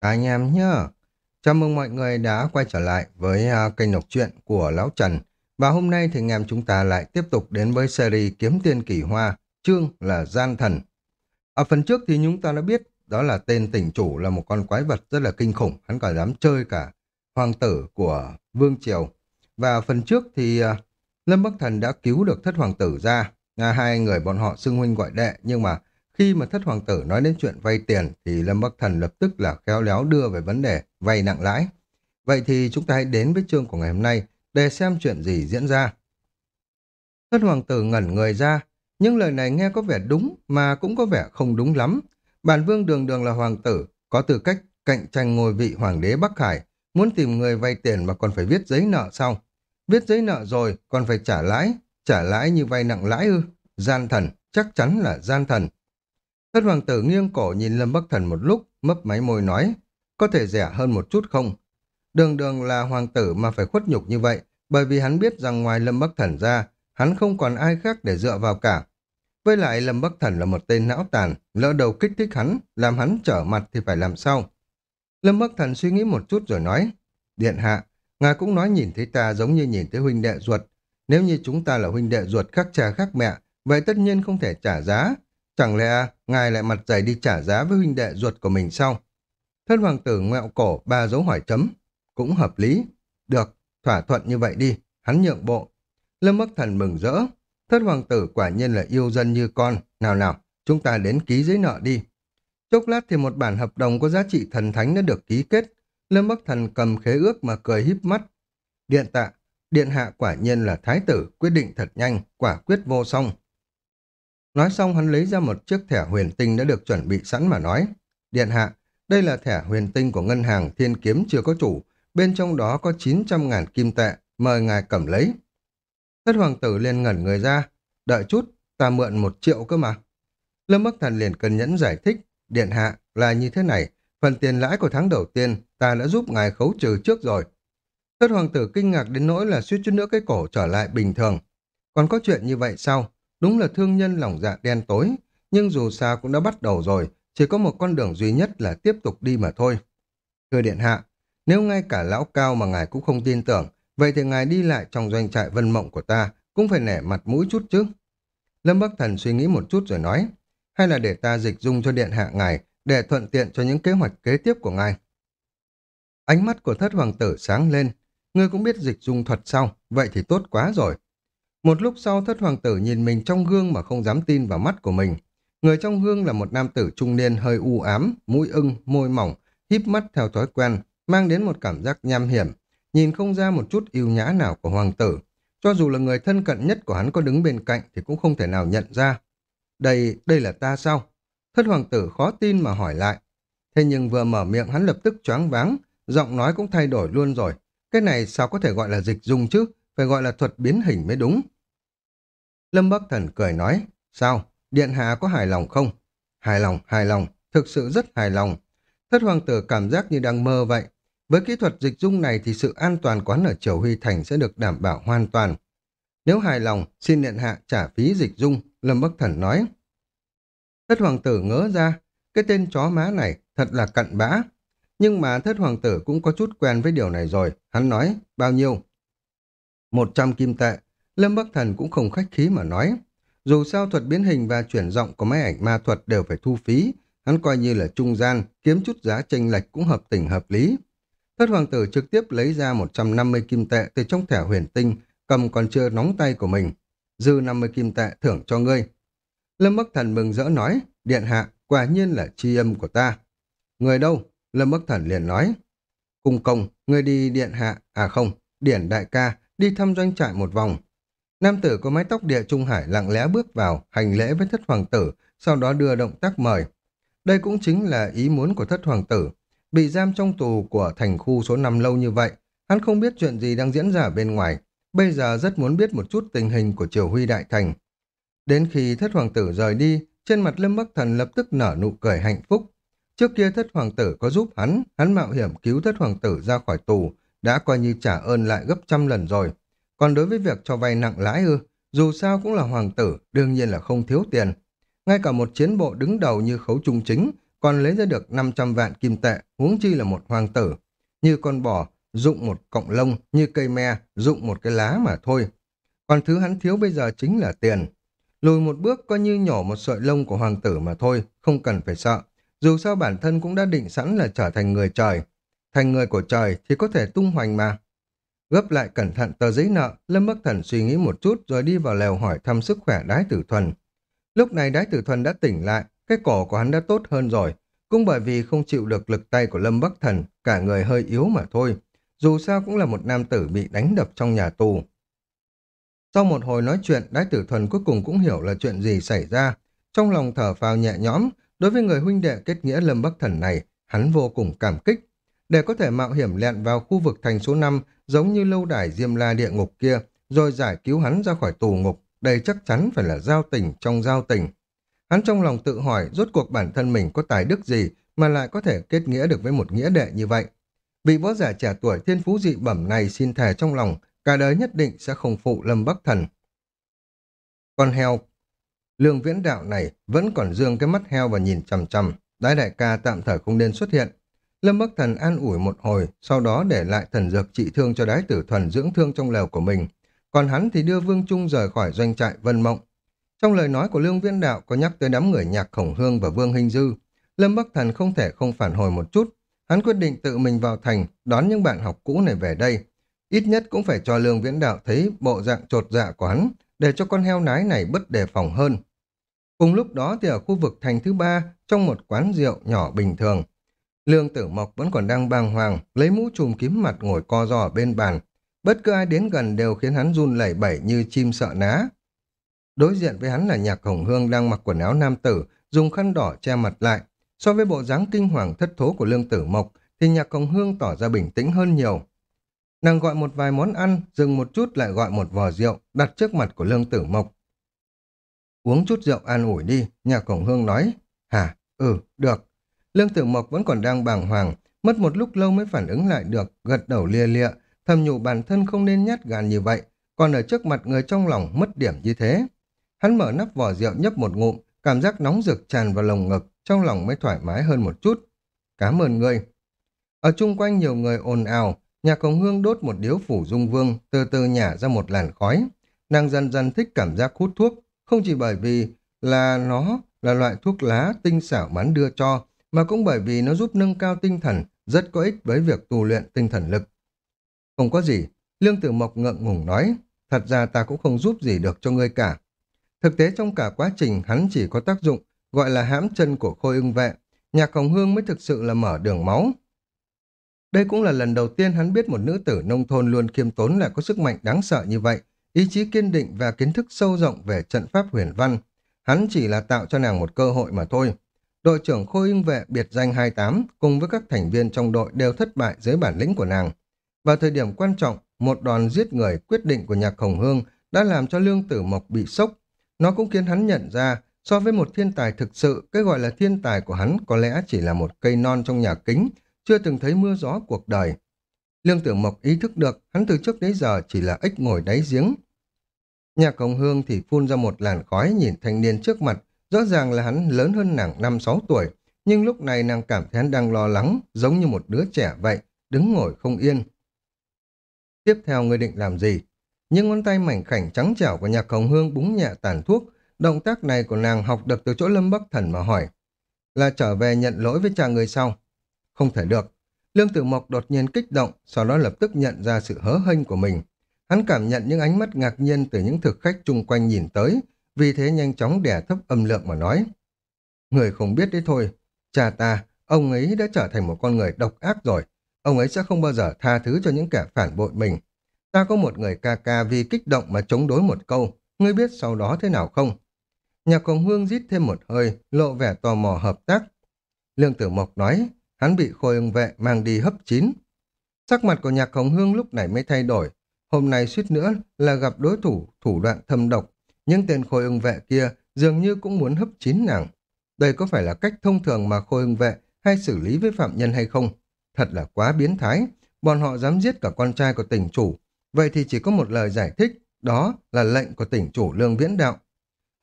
anh em nhé Chào mừng mọi người đã quay trở lại với uh, kênh đọc truyện của Lão Trần. Và hôm nay thì anh em chúng ta lại tiếp tục đến với series Kiếm Tiên Kỳ Hoa, chương là Gian Thần. Ở phần trước thì chúng ta đã biết đó là tên tỉnh chủ là một con quái vật rất là kinh khủng, hắn còn dám chơi cả hoàng tử của Vương Triều. Và phần trước thì uh, Lâm Bắc Thần đã cứu được thất hoàng tử ra, à, hai người bọn họ xưng huynh gọi đệ nhưng mà khi mà thất hoàng tử nói đến chuyện vay tiền thì Lâm Bắc Thần lập tức là khéo léo đưa về vấn đề vay nặng lãi. Vậy thì chúng ta hãy đến với chương của ngày hôm nay để xem chuyện gì diễn ra. Thất hoàng tử ngẩn người ra, nhưng lời này nghe có vẻ đúng mà cũng có vẻ không đúng lắm. Bản vương đường đường là hoàng tử, có tư cách cạnh tranh ngôi vị hoàng đế Bắc Hải, muốn tìm người vay tiền mà còn phải viết giấy nợ xong, Viết giấy nợ rồi còn phải trả lãi, trả lãi như vay nặng lãi ư. Gian thần, chắc chắn là gian thần. Thất hoàng tử nghiêng cổ nhìn Lâm Bắc Thần một lúc, mấp máy môi nói, có thể rẻ hơn một chút không? Đường đường là hoàng tử mà phải khuất nhục như vậy, bởi vì hắn biết rằng ngoài Lâm Bắc Thần ra, hắn không còn ai khác để dựa vào cả. Với lại Lâm Bắc Thần là một tên não tàn, lỡ đầu kích thích hắn, làm hắn trở mặt thì phải làm sao? Lâm Bắc Thần suy nghĩ một chút rồi nói, Điện hạ, ngài cũng nói nhìn thấy ta giống như nhìn thấy huynh đệ ruột. Nếu như chúng ta là huynh đệ ruột khác cha khác mẹ, vậy tất nhiên không thể trả giá, Chẳng lẽ ngài lại mặt dày đi trả giá với huynh đệ ruột của mình sao? Thân hoàng tử ngẹo cổ ba dấu hỏi chấm. Cũng hợp lý. Được, thỏa thuận như vậy đi. Hắn nhượng bộ. Lâm Bắc Thần mừng rỡ. Thất hoàng tử quả nhiên là yêu dân như con. Nào nào, chúng ta đến ký giấy nợ đi. Chốc lát thì một bản hợp đồng có giá trị thần thánh đã được ký kết. Lâm Bắc Thần cầm khế ước mà cười híp mắt. Điện tạ, điện hạ quả nhiên là thái tử, quyết định thật nhanh, quả quyết vô song. Nói xong hắn lấy ra một chiếc thẻ huyền tinh đã được chuẩn bị sẵn mà nói. Điện hạ, đây là thẻ huyền tinh của ngân hàng thiên kiếm chưa có chủ, bên trong đó có 900.000 kim tệ, mời ngài cầm lấy. Thất hoàng tử liền ngẩn người ra, đợi chút, ta mượn một triệu cơ mà. Lâm Bắc Thần liền cân nhẫn giải thích, điện hạ là như thế này, phần tiền lãi của tháng đầu tiên ta đã giúp ngài khấu trừ trước rồi. Thất hoàng tử kinh ngạc đến nỗi là suýt chút nữa cái cổ trở lại bình thường. Còn có chuyện như vậy sao? Đúng là thương nhân lòng dạ đen tối, nhưng dù sao cũng đã bắt đầu rồi, chỉ có một con đường duy nhất là tiếp tục đi mà thôi. Thưa Điện Hạ, nếu ngay cả lão cao mà ngài cũng không tin tưởng, vậy thì ngài đi lại trong doanh trại vân mộng của ta cũng phải nể mặt mũi chút chứ. Lâm Bắc Thần suy nghĩ một chút rồi nói, hay là để ta dịch dung cho Điện Hạ ngài để thuận tiện cho những kế hoạch kế tiếp của ngài. Ánh mắt của thất hoàng tử sáng lên, ngươi cũng biết dịch dung thuật sau, vậy thì tốt quá rồi. Một lúc sau thất hoàng tử nhìn mình trong gương mà không dám tin vào mắt của mình. Người trong gương là một nam tử trung niên hơi u ám, mũi ưng, môi mỏng, híp mắt theo thói quen, mang đến một cảm giác nham hiểm, nhìn không ra một chút yêu nhã nào của hoàng tử. Cho dù là người thân cận nhất của hắn có đứng bên cạnh thì cũng không thể nào nhận ra. Đây, đây là ta sao? Thất hoàng tử khó tin mà hỏi lại. Thế nhưng vừa mở miệng hắn lập tức choáng váng, giọng nói cũng thay đổi luôn rồi. Cái này sao có thể gọi là dịch dung chứ? Phải gọi là thuật biến hình mới đúng. Lâm Bắc Thần cười nói, sao, Điện Hạ có hài lòng không? Hài lòng, hài lòng, thực sự rất hài lòng. Thất hoàng tử cảm giác như đang mơ vậy. Với kỹ thuật dịch dung này thì sự an toàn quán ở Triều Huy Thành sẽ được đảm bảo hoàn toàn. Nếu hài lòng, xin Điện Hạ trả phí dịch dung, Lâm Bắc Thần nói. Thất hoàng tử ngỡ ra, cái tên chó má này thật là cặn bã. Nhưng mà thất hoàng tử cũng có chút quen với điều này rồi. Hắn nói, bao nhiêu? Một trăm kim tệ. Lâm Bắc Thần cũng không khách khí mà nói. Dù sao thuật biến hình và chuyển giọng của máy ảnh ma thuật đều phải thu phí, hắn coi như là trung gian, kiếm chút giá tranh lệch cũng hợp tình hợp lý. Thất hoàng tử trực tiếp lấy ra 150 kim tệ từ trong thẻ huyền tinh, cầm còn chưa nóng tay của mình. Dư 50 kim tệ thưởng cho ngươi. Lâm Bắc Thần mừng rỡ nói, điện hạ, quả nhiên là chi âm của ta. Người đâu? Lâm Bắc Thần liền nói. Cung công, ngươi đi điện hạ, à không, điển đại ca, đi thăm doanh trại một vòng. Nam tử có mái tóc địa trung hải lặng lẽ bước vào, hành lễ với thất hoàng tử, sau đó đưa động tác mời. Đây cũng chính là ý muốn của thất hoàng tử. Bị giam trong tù của thành khu số 5 lâu như vậy, hắn không biết chuyện gì đang diễn ra bên ngoài. Bây giờ rất muốn biết một chút tình hình của triều huy đại thành. Đến khi thất hoàng tử rời đi, trên mặt Lâm Bắc Thần lập tức nở nụ cười hạnh phúc. Trước kia thất hoàng tử có giúp hắn, hắn mạo hiểm cứu thất hoàng tử ra khỏi tù, đã coi như trả ơn lại gấp trăm lần rồi. Còn đối với việc cho vay nặng lãi ư, dù sao cũng là hoàng tử, đương nhiên là không thiếu tiền. Ngay cả một chiến bộ đứng đầu như khấu trung chính còn lấy ra được 500 vạn kim tệ, huống chi là một hoàng tử. Như con bò, dụng một cọng lông, như cây me, dụng một cái lá mà thôi. Còn thứ hắn thiếu bây giờ chính là tiền. Lùi một bước coi như nhỏ một sợi lông của hoàng tử mà thôi, không cần phải sợ. Dù sao bản thân cũng đã định sẵn là trở thành người trời. Thành người của trời thì có thể tung hoành mà. Gấp lại cẩn thận tờ giấy nợ, Lâm Bắc Thần suy nghĩ một chút rồi đi vào lều hỏi thăm sức khỏe đái tử thuần. Lúc này đái tử thuần đã tỉnh lại, cái cổ của hắn đã tốt hơn rồi. Cũng bởi vì không chịu được lực tay của Lâm Bắc Thần, cả người hơi yếu mà thôi. Dù sao cũng là một nam tử bị đánh đập trong nhà tù. Sau một hồi nói chuyện, đái tử thuần cuối cùng cũng hiểu là chuyện gì xảy ra. Trong lòng thở phào nhẹ nhõm, đối với người huynh đệ kết nghĩa Lâm Bắc Thần này, hắn vô cùng cảm kích. Để có thể mạo hiểm lẹn vào khu vực thành số 5 giống như lâu đài Diêm La địa ngục kia, rồi giải cứu hắn ra khỏi tù ngục, đây chắc chắn phải là giao tình trong giao tình. Hắn trong lòng tự hỏi rốt cuộc bản thân mình có tài đức gì mà lại có thể kết nghĩa được với một nghĩa đệ như vậy. Vị võ giả trẻ tuổi thiên phú dị bẩm này xin thề trong lòng, cả đời nhất định sẽ không phụ Lâm Bắc Thần. Con heo, lương viễn đạo này vẫn còn dương cái mắt heo và nhìn chằm chằm, đái đại ca tạm thời không nên xuất hiện. Lâm Bắc Thần an ủi một hồi, sau đó để lại thần dược trị thương cho đái tử thuần dưỡng thương trong lều của mình. Còn hắn thì đưa Vương Trung rời khỏi doanh trại Vân Mộng. Trong lời nói của Lương Viễn Đạo có nhắc tới đám người nhạc khổng hương và Vương Hình Dư. Lâm Bắc Thần không thể không phản hồi một chút. Hắn quyết định tự mình vào thành, đón những bạn học cũ này về đây. Ít nhất cũng phải cho Lương Viễn Đạo thấy bộ dạng trột dạ của hắn, để cho con heo nái này bất đề phòng hơn. Cùng lúc đó thì ở khu vực thành thứ ba, trong một quán rượu nhỏ bình thường, Lương Tử Mộc vẫn còn đang bàng hoàng, lấy mũ trùm kiếm mặt ngồi co ro ở bên bàn. Bất cứ ai đến gần đều khiến hắn run lẩy bẩy như chim sợ ná. Đối diện với hắn là nhạc hồng hương đang mặc quần áo nam tử, dùng khăn đỏ che mặt lại. So với bộ dáng kinh hoàng thất thố của Lương Tử Mộc, thì nhạc hồng hương tỏ ra bình tĩnh hơn nhiều. Nàng gọi một vài món ăn, dừng một chút lại gọi một vò rượu, đặt trước mặt của Lương Tử Mộc. Uống chút rượu an ủi đi, nhạc hồng hương nói. Hả? Ừ, được. Lương Tử Mộc vẫn còn đang bàng hoàng, mất một lúc lâu mới phản ứng lại được, gật đầu lia lịa, thầm nhủ bản thân không nên nhát gan như vậy, còn ở trước mặt người trong lòng mất điểm như thế. Hắn mở nắp vỏ rượu nhấp một ngụm, cảm giác nóng rực tràn vào lồng ngực, trong lòng mới thoải mái hơn một chút. Cảm ơn ngươi. Ở chung quanh nhiều người ồn ào, nhà cổng hương đốt một điếu phủ dung vương, từ từ nhả ra một làn khói. Nàng dần dần thích cảm giác hút thuốc, không chỉ bởi vì là nó là loại thuốc lá tinh xảo bán đưa cho, mà cũng bởi vì nó giúp nâng cao tinh thần, rất có ích với việc tu luyện tinh thần lực. Không có gì, Lương Tử Mộc ngượng ngùng nói, thật ra ta cũng không giúp gì được cho ngươi cả. Thực tế trong cả quá trình hắn chỉ có tác dụng, gọi là hãm chân của khôi ưng vệ, nhạc hồng hương mới thực sự là mở đường máu. Đây cũng là lần đầu tiên hắn biết một nữ tử nông thôn luôn khiêm tốn lại có sức mạnh đáng sợ như vậy, ý chí kiên định và kiến thức sâu rộng về trận pháp huyền văn. Hắn chỉ là tạo cho nàng một cơ hội mà thôi đội trưởng Khôi ưng vệ biệt danh 28 cùng với các thành viên trong đội đều thất bại dưới bản lĩnh của nàng. Vào thời điểm quan trọng, một đòn giết người quyết định của nhạc Hồng Hương đã làm cho Lương Tử Mộc bị sốc. Nó cũng khiến hắn nhận ra, so với một thiên tài thực sự, cái gọi là thiên tài của hắn có lẽ chỉ là một cây non trong nhà kính, chưa từng thấy mưa gió cuộc đời. Lương Tử Mộc ý thức được, hắn từ trước đến giờ chỉ là ếch ngồi đáy giếng. Nhạc Hồng Hương thì phun ra một làn khói nhìn thanh niên trước mặt, Rõ ràng là hắn lớn hơn nàng 5-6 tuổi, nhưng lúc này nàng cảm thấy hắn đang lo lắng, giống như một đứa trẻ vậy, đứng ngồi không yên. Tiếp theo người định làm gì? Những ngón tay mảnh khảnh trắng trẻo của nhạc hồng hương búng nhẹ tàn thuốc, động tác này của nàng học được từ chỗ Lâm Bắc Thần mà hỏi. Là trở về nhận lỗi với cha người sau. Không thể được. Lương Tử Mộc đột nhiên kích động, sau đó lập tức nhận ra sự hớ hênh của mình. Hắn cảm nhận những ánh mắt ngạc nhiên từ những thực khách chung quanh nhìn tới, vì thế nhanh chóng đè thấp âm lượng mà nói. Người không biết đấy thôi, cha ta, ông ấy đã trở thành một con người độc ác rồi, ông ấy sẽ không bao giờ tha thứ cho những kẻ phản bội mình. Ta có một người ca ca vì kích động mà chống đối một câu, ngươi biết sau đó thế nào không? Nhạc Hồng Hương rít thêm một hơi, lộ vẻ tò mò hợp tác. Lương Tử Mộc nói, hắn bị khôi ưng vệ mang đi hấp chín. Sắc mặt của Nhạc Hồng Hương lúc này mới thay đổi. Hôm nay suýt nữa là gặp đối thủ thủ đoạn thâm độc, nhưng tên khôi ưng vệ kia dường như cũng muốn hấp chín nàng. Đây có phải là cách thông thường mà khôi ưng vệ hay xử lý với phạm nhân hay không? Thật là quá biến thái. Bọn họ dám giết cả con trai của tỉnh chủ. Vậy thì chỉ có một lời giải thích, đó là lệnh của tỉnh chủ Lương Viễn Đạo.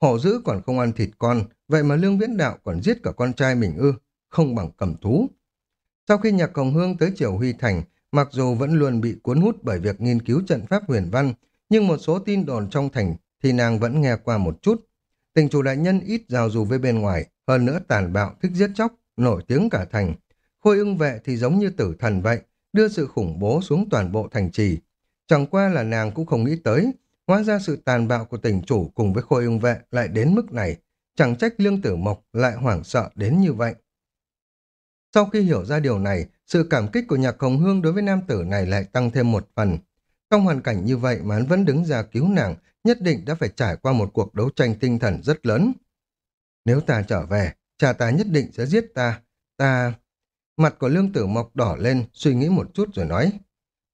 Hổ dữ còn không ăn thịt con, vậy mà Lương Viễn Đạo còn giết cả con trai mình ư. không bằng cầm thú. Sau khi nhạc Hồng Hương tới Triều Huy Thành, mặc dù vẫn luôn bị cuốn hút bởi việc nghiên cứu trận pháp huyền văn, nhưng một số tin đồn trong thành thì nàng vẫn nghe qua một chút. Tình chủ đại nhân ít giao du với bên ngoài, hơn nữa tàn bạo, thích giết chóc, nổi tiếng cả thành. Khôi ưng vệ thì giống như tử thần vậy, đưa sự khủng bố xuống toàn bộ thành trì. Chẳng qua là nàng cũng không nghĩ tới, hóa ra sự tàn bạo của tỉnh chủ cùng với khôi ưng vệ lại đến mức này, chẳng trách lương tử mộc lại hoảng sợ đến như vậy. Sau khi hiểu ra điều này, sự cảm kích của nhạc hồng hương đối với nam tử này lại tăng thêm một phần. Trong hoàn cảnh như vậy mà hắn vẫn đứng ra cứu nàng, nhất định đã phải trải qua một cuộc đấu tranh tinh thần rất lớn. Nếu ta trở về, cha ta nhất định sẽ giết ta. Ta... Mặt của lương tử mộc đỏ lên, suy nghĩ một chút rồi nói.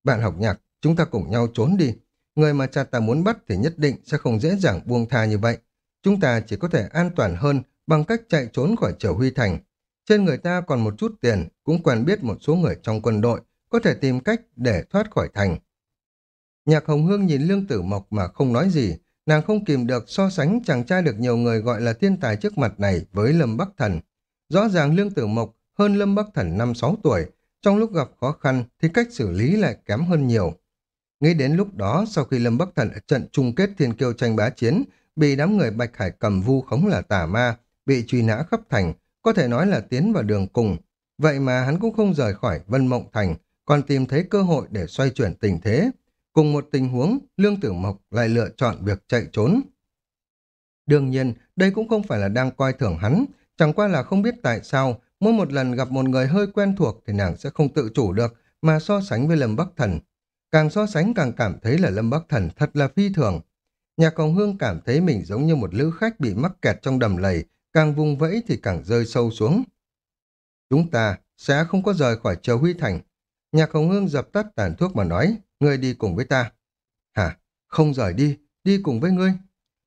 Bạn học nhạc, chúng ta cùng nhau trốn đi. Người mà cha ta muốn bắt thì nhất định sẽ không dễ dàng buông tha như vậy. Chúng ta chỉ có thể an toàn hơn bằng cách chạy trốn khỏi Triều Huy Thành. Trên người ta còn một chút tiền, cũng quen biết một số người trong quân đội, có thể tìm cách để thoát khỏi thành. Nhạc Hồng Hương nhìn Lương Tử Mộc mà không nói gì, nàng không kìm được so sánh chàng trai được nhiều người gọi là thiên tài trước mặt này với Lâm Bắc Thần. Rõ ràng Lương Tử Mộc hơn Lâm Bắc Thần 5-6 tuổi, trong lúc gặp khó khăn thì cách xử lý lại kém hơn nhiều. Nghĩ đến lúc đó, sau khi Lâm Bắc Thần ở trận chung kết thiên kiêu tranh bá chiến, bị đám người Bạch Hải cầm vu khống là tà ma, bị truy nã khắp thành, có thể nói là tiến vào đường cùng. Vậy mà hắn cũng không rời khỏi Vân Mộng Thành, còn tìm thấy cơ hội để xoay chuyển tình thế. Cùng một tình huống, Lương Tử Mộc lại lựa chọn việc chạy trốn. Đương nhiên, đây cũng không phải là đang coi thường hắn, chẳng qua là không biết tại sao mỗi một lần gặp một người hơi quen thuộc thì nàng sẽ không tự chủ được mà so sánh với Lâm Bắc Thần. Càng so sánh càng cảm thấy là Lâm Bắc Thần thật là phi thường. Nhạc Hồng Hương cảm thấy mình giống như một lữ khách bị mắc kẹt trong đầm lầy, càng vùng vẫy thì càng rơi sâu xuống. Chúng ta sẽ không có rời khỏi Châu Huy Thành. Nhạc Hồng Hương dập tắt tàn thuốc mà nói, ngươi đi cùng với ta. Hả? Không rời đi, đi cùng với ngươi.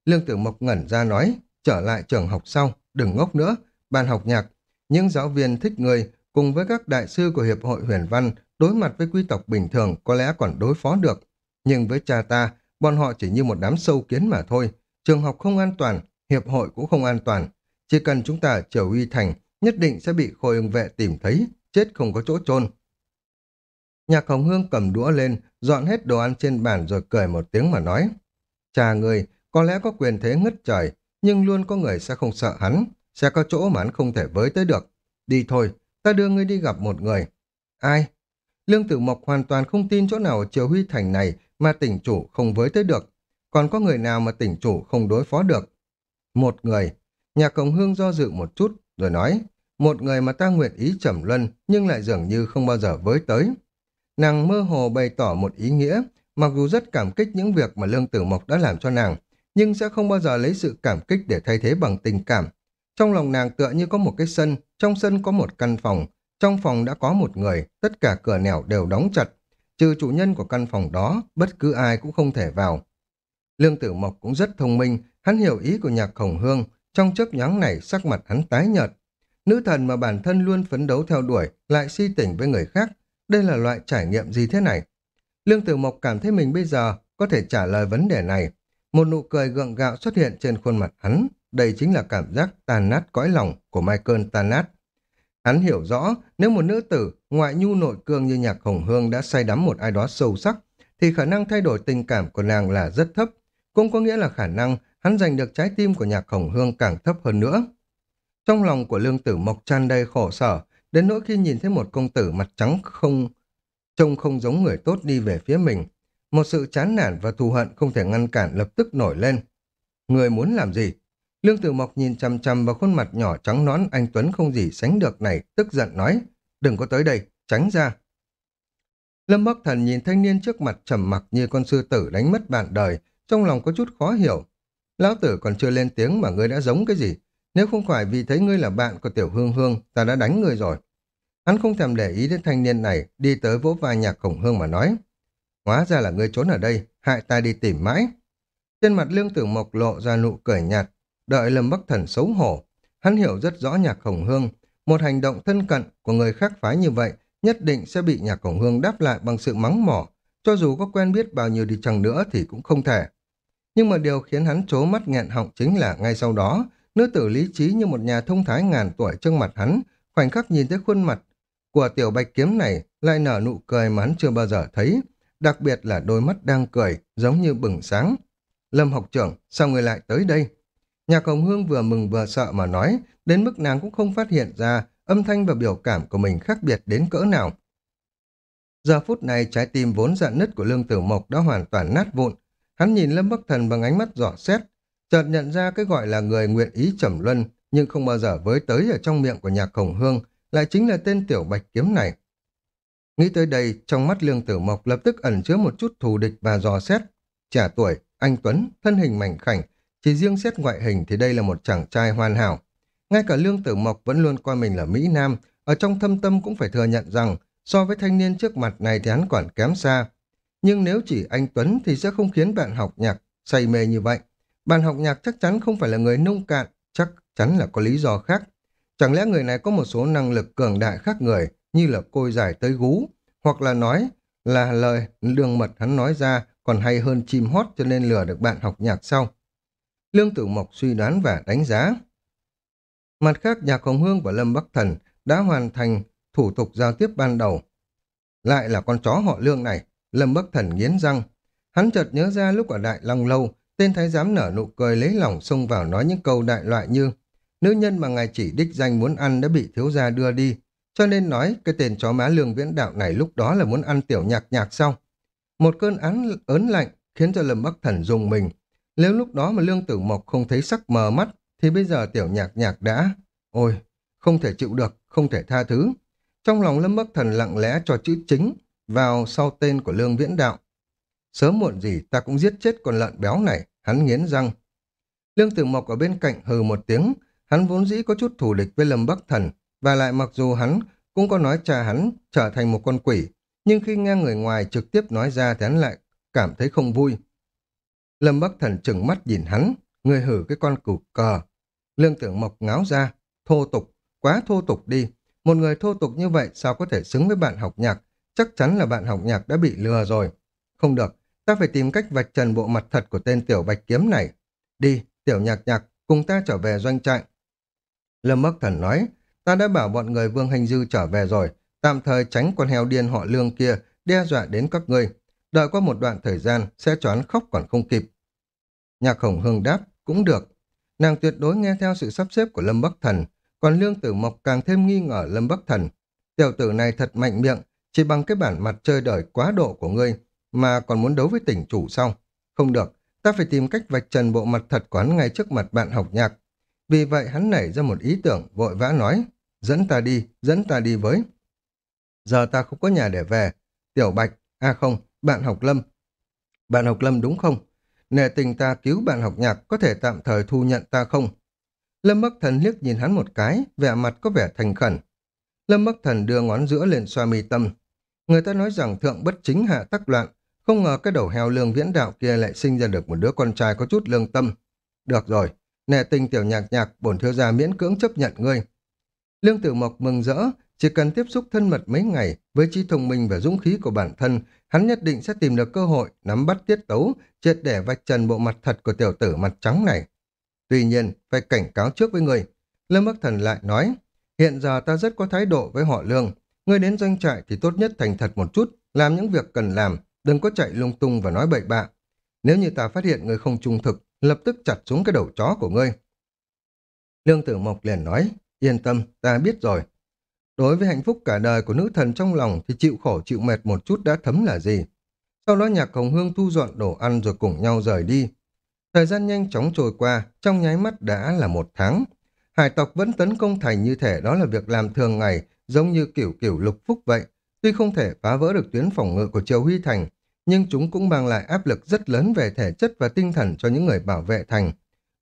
Lương Tử Mộc ngẩn ra nói, trở lại trường học sau, đừng ngốc nữa, ban học nhạc. Những giáo viên thích người cùng với các đại sư của Hiệp hội Huyền Văn đối mặt với quy tộc bình thường có lẽ còn đối phó được. Nhưng với cha ta, bọn họ chỉ như một đám sâu kiến mà thôi. Trường học không an toàn, hiệp hội cũng không an toàn. Chỉ cần chúng ta trở uy thành, nhất định sẽ bị khôi ưng vệ tìm thấy, chết không có chỗ chôn. Nhạc Hồng Hương cầm đũa lên, dọn hết đồ ăn trên bàn rồi cười một tiếng mà nói. Cha người, có lẽ có quyền thế ngất trời, nhưng luôn có người sẽ không sợ hắn, sẽ có chỗ mà hắn không thể với tới được. Đi thôi, ta đưa ngươi đi gặp một người. Ai? Lương Tử Mộc hoàn toàn không tin chỗ nào ở Triều Huy Thành này mà tỉnh chủ không với tới được. Còn có người nào mà tỉnh chủ không đối phó được? Một người. Nhà Cộng Hương do dự một chút, rồi nói, một người mà ta nguyện ý trầm luân, nhưng lại dường như không bao giờ với tới. Nàng mơ hồ bày tỏ một ý nghĩa, mặc dù rất cảm kích những việc mà Lương Tử Mộc đã làm cho nàng, nhưng sẽ không bao giờ lấy sự cảm kích để thay thế bằng tình cảm. Trong lòng nàng tựa như có một cái sân, trong sân có một căn phòng, trong phòng đã có một người, tất cả cửa nẻo đều đóng chặt. Trừ chủ nhân của căn phòng đó, bất cứ ai cũng không thể vào. Lương Tử Mộc cũng rất thông minh, hắn hiểu ý của nhạc khổng hương, trong chớp nhoáng này sắc mặt hắn tái nhợt. Nữ thần mà bản thân luôn phấn đấu theo đuổi, lại si tỉnh với người khác, đây là loại trải nghiệm gì thế này? Lương Tử Mộc cảm thấy mình bây giờ có thể trả lời vấn đề này. Một nụ cười gượng gạo xuất hiện trên khuôn mặt hắn, đây chính là cảm giác tàn nát cõi lòng của Michael Tanat. Hắn hiểu rõ, nếu một nữ tử ngoại nhu nội cương như nhạc hồng hương đã say đắm một ai đó sâu sắc, thì khả năng thay đổi tình cảm của nàng là rất thấp. Cũng có nghĩa là khả năng hắn giành được trái tim của nhạc hồng hương càng thấp hơn nữa. Trong lòng của lương tử mộc tràn đầy khổ sở, đến nỗi khi nhìn thấy một công tử mặt trắng không trông không giống người tốt đi về phía mình. Một sự chán nản và thù hận không thể ngăn cản lập tức nổi lên. Người muốn làm gì? Lương Tử Mộc nhìn chăm chăm vào khuôn mặt nhỏ trắng nón anh Tuấn không gì sánh được này, tức giận nói, đừng có tới đây, tránh ra. Lâm Bắc Thần nhìn thanh niên trước mặt trầm mặc như con sư tử đánh mất bạn đời, trong lòng có chút khó hiểu. Lão tử còn chưa lên tiếng mà ngươi đã giống cái gì? Nếu không phải vì thấy ngươi là bạn của tiểu hương hương, ta đã đánh ngươi rồi. Hắn không thèm để ý đến thanh niên này, đi tới vỗ vai nhạc khổng hương mà nói. Hóa ra là ngươi trốn ở đây, hại ta đi tìm mãi. Trên mặt lương tử mộc lộ ra nụ cười nhạt, đợi Lâm Bắc Thần xấu hổ. Hắn hiểu rất rõ nhạc khổng hương, một hành động thân cận của người khác phái như vậy nhất định sẽ bị nhạc khổng hương đáp lại bằng sự mắng mỏ, cho dù có quen biết bao nhiêu đi chăng nữa thì cũng không thể. Nhưng mà điều khiến hắn trố mắt nghẹn họng chính là ngay sau đó, nữ tử lý trí như một nhà thông thái ngàn tuổi trước mặt hắn, khoảnh khắc nhìn thấy khuôn mặt của tiểu bạch kiếm này lại nở nụ cười mà hắn chưa bao giờ thấy, đặc biệt là đôi mắt đang cười, giống như bừng sáng. Lâm học trưởng, sao người lại tới đây? Nhạc Hồng Hương vừa mừng vừa sợ mà nói, đến mức nàng cũng không phát hiện ra âm thanh và biểu cảm của mình khác biệt đến cỡ nào. Giờ phút này trái tim vốn dạn nứt của Lương Tử Mộc đã hoàn toàn nát vụn. Hắn nhìn Lâm Bắc Thần bằng ánh mắt dò xét, chợt nhận ra cái gọi là người nguyện ý trầm luân, nhưng không bao giờ với tới ở trong miệng của nhạc khổng Hương, lại chính là tên tiểu bạch kiếm này. Nghĩ tới đây, trong mắt Lương Tử Mộc lập tức ẩn chứa một chút thù địch và dò xét. Trẻ tuổi, anh Tuấn, thân hình mảnh khảnh, chỉ riêng xét ngoại hình thì đây là một chàng trai hoàn hảo. Ngay cả Lương Tử Mộc vẫn luôn coi mình là Mỹ Nam, ở trong thâm tâm cũng phải thừa nhận rằng so với thanh niên trước mặt này thì hắn còn kém xa. Nhưng nếu chỉ anh Tuấn thì sẽ không khiến bạn học nhạc say mê như vậy. Bạn học nhạc chắc chắn không phải là người nông cạn, chắc chắn là có lý do khác. Chẳng lẽ người này có một số năng lực cường đại khác người, như là côi giải tới gú, hoặc là nói là lời lương mật hắn nói ra còn hay hơn chim hót cho nên lừa được bạn học nhạc sau. Lương Tử Mộc suy đoán và đánh giá. Mặt khác, Nhạc Hồng Hương và Lâm Bắc Thần đã hoàn thành thủ tục giao tiếp ban đầu. Lại là con chó họ Lương này, Lâm Bắc Thần nghiến răng. Hắn chợt nhớ ra lúc ở Đại Long Lâu, tên thái giám nở nụ cười lấy lòng xông vào nói những câu đại loại như nữ nhân mà ngài chỉ đích danh muốn ăn đã bị thiếu gia đưa đi, cho nên nói cái tên chó má lương viễn đạo này lúc đó là muốn ăn tiểu nhạc nhạc xong. Một cơn án ớn lạnh khiến cho Lâm Bắc Thần dùng mình. Nếu lúc đó mà Lương Tử Mộc không thấy sắc mờ mắt, thì bây giờ tiểu nhạc nhạc đã... Ôi, không thể chịu được, không thể tha thứ. Trong lòng Lâm Bắc Thần lặng lẽ cho chữ chính vào sau tên của Lương Viễn Đạo. Sớm muộn gì ta cũng giết chết con lợn béo này, hắn nghiến răng. Lương Tử Mộc ở bên cạnh hừ một tiếng, hắn vốn dĩ có chút thù địch với Lâm Bắc Thần, và lại mặc dù hắn cũng có nói cha hắn trở thành một con quỷ, nhưng khi nghe người ngoài trực tiếp nói ra thì hắn lại cảm thấy không vui. Lâm Bắc Thần chừng mắt nhìn hắn, người hử cái con cừu cờ. Lương tử mộc ngáo ra, thô tục, quá thô tục đi. Một người thô tục như vậy sao có thể xứng với bạn học nhạc? Chắc chắn là bạn học nhạc đã bị lừa rồi. Không được, ta phải tìm cách vạch trần bộ mặt thật của tên tiểu bạch kiếm này. Đi, tiểu nhạc nhạc, cùng ta trở về doanh trại. Lâm Bắc Thần nói, ta đã bảo bọn người Vương Hành Dư trở về rồi, tạm thời tránh con heo điên họ lương kia đe dọa đến các ngươi. Đợi qua một đoạn thời gian sẽ choán khóc còn không kịp. Nhạc Hồng Hương đáp, cũng được. Nàng tuyệt đối nghe theo sự sắp xếp của Lâm Bắc Thần, còn Lương Tử Mộc càng thêm nghi ngờ Lâm Bắc Thần. Tiểu tử này thật mạnh miệng, chỉ bằng cái bản mặt chơi đời quá độ của ngươi, mà còn muốn đấu với tỉnh chủ sau. Không được, ta phải tìm cách vạch trần bộ mặt thật của hắn ngay trước mặt bạn học nhạc. Vì vậy hắn nảy ra một ý tưởng, vội vã nói, dẫn ta đi, dẫn ta đi với. Giờ ta không có nhà để về. Tiểu Bạch, à không, bạn học Lâm. Bạn học Lâm đúng không? Nề tình ta cứu bạn học nhạc có thể tạm thời thu nhận ta không? Lâm Bắc Thần liếc nhìn hắn một cái, vẻ mặt có vẻ thành khẩn. Lâm Bắc Thần đưa ngón giữa lên xoa mi tâm. Người ta nói rằng thượng bất chính hạ tắc loạn, không ngờ cái đầu heo lương viễn đạo kia lại sinh ra được một đứa con trai có chút lương tâm. Được rồi, nè tình tiểu nhạc nhạc, bổn thiếu gia miễn cưỡng chấp nhận ngươi. Lương Tử Mộc mừng rỡ, chỉ cần tiếp xúc thân mật mấy ngày với trí thông minh và dũng khí của bản thân, hắn nhất định sẽ tìm được cơ hội nắm bắt tiết tấu, triệt để vạch trần bộ mặt thật của tiểu tử mặt trắng này. Tuy nhiên, phải cảnh cáo trước với người. Lâm Bắc Thần lại nói, hiện giờ ta rất có thái độ với họ lương. Ngươi đến doanh trại thì tốt nhất thành thật một chút, làm những việc cần làm, đừng có chạy lung tung và nói bậy bạ. Nếu như ta phát hiện ngươi không trung thực, lập tức chặt xuống cái đầu chó của ngươi. Lương Tử Mộc liền nói, yên tâm, ta biết rồi. Đối với hạnh phúc cả đời của nữ thần trong lòng thì chịu khổ chịu mệt một chút đã thấm là gì. Sau đó nhạc hồng hương thu dọn đồ ăn rồi cùng nhau rời đi. Thời gian nhanh chóng trôi qua, trong nháy mắt đã là một tháng. Hải tộc vẫn tấn công thành như thể đó là việc làm thường ngày, giống như kiểu kiểu lục phúc vậy. Tuy không thể phá vỡ được tuyến phòng ngự của Triều Huy Thành, nhưng chúng cũng mang lại áp lực rất lớn về thể chất và tinh thần cho những người bảo vệ thành.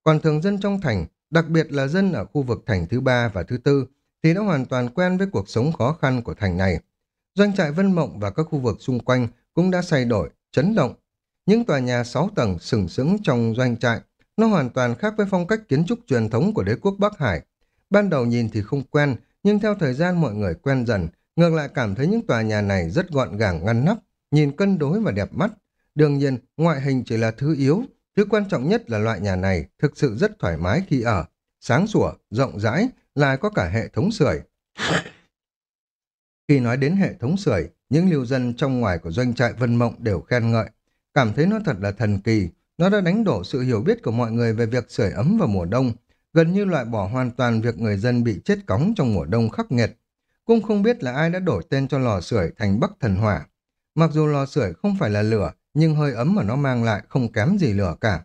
Còn thường dân trong thành, đặc biệt là dân ở khu vực thành thứ ba và thứ tư, thì đã hoàn toàn quen với cuộc sống khó khăn của thành này. Doanh trại Vân Mộng và các khu vực xung quanh cũng đã thay đổi, chấn động. Những tòa nhà 6 tầng sừng sững trong doanh trại, nó hoàn toàn khác với phong cách kiến trúc truyền thống của đế quốc Bắc Hải. Ban đầu nhìn thì không quen, nhưng theo thời gian mọi người quen dần, ngược lại cảm thấy những tòa nhà này rất gọn gàng ngăn nắp, nhìn cân đối và đẹp mắt. Đương nhiên, ngoại hình chỉ là thứ yếu, thứ quan trọng nhất là loại nhà này thực sự rất thoải mái khi ở, sáng sủa, rộng rãi, lại có cả hệ thống sưởi. Khi nói đến hệ thống sưởi, những lưu dân trong ngoài của doanh trại Vân Mộng đều khen ngợi, cảm thấy nó thật là thần kỳ, nó đã đánh đổ sự hiểu biết của mọi người về việc sưởi ấm vào mùa đông, gần như loại bỏ hoàn toàn việc người dân bị chết cóng trong mùa đông khắc nghiệt. Cũng không biết là ai đã đổi tên cho lò sưởi thành Bắc Thần Hỏa. Mặc dù lò sưởi không phải là lửa, nhưng hơi ấm mà nó mang lại không kém gì lửa cả.